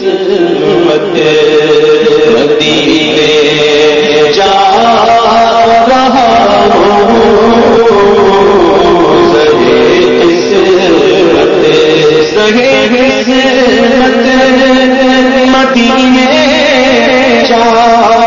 قسمت مدینے جا رہا ہوں۔ سہے قسمت سہے قسمت مدینے جا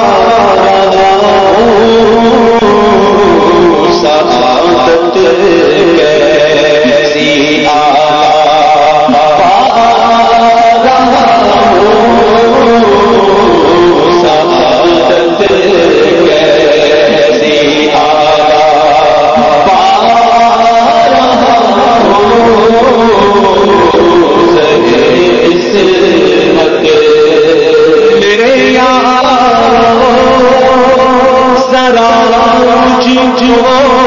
ہو۔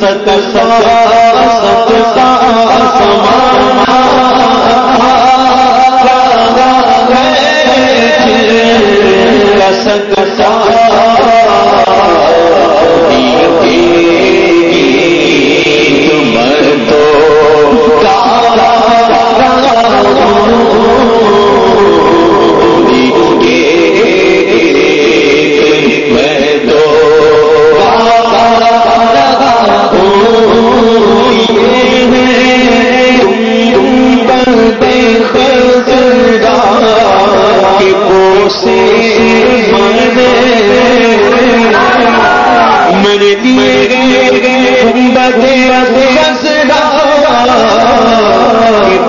سکتا سکتا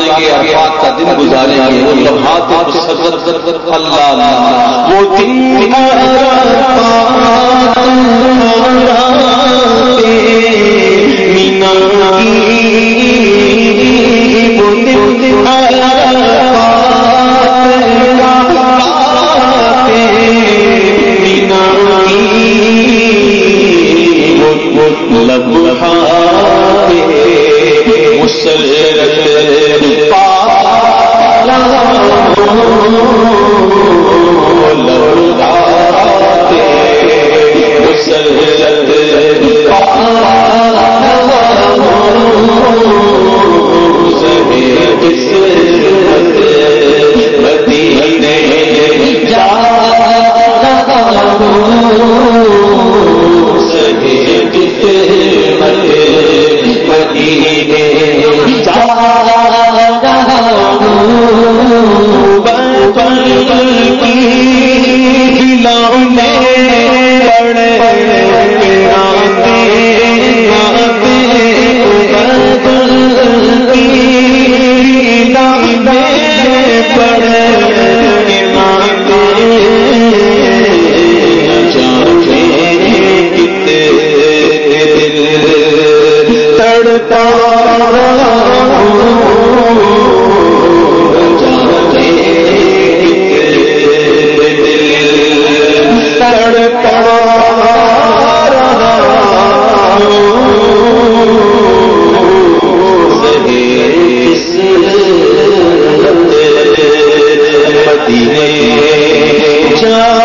گزاریں گے عرفات کا دن گزاریں گے وہ لمحات اللہ وہ دن لبحان گیا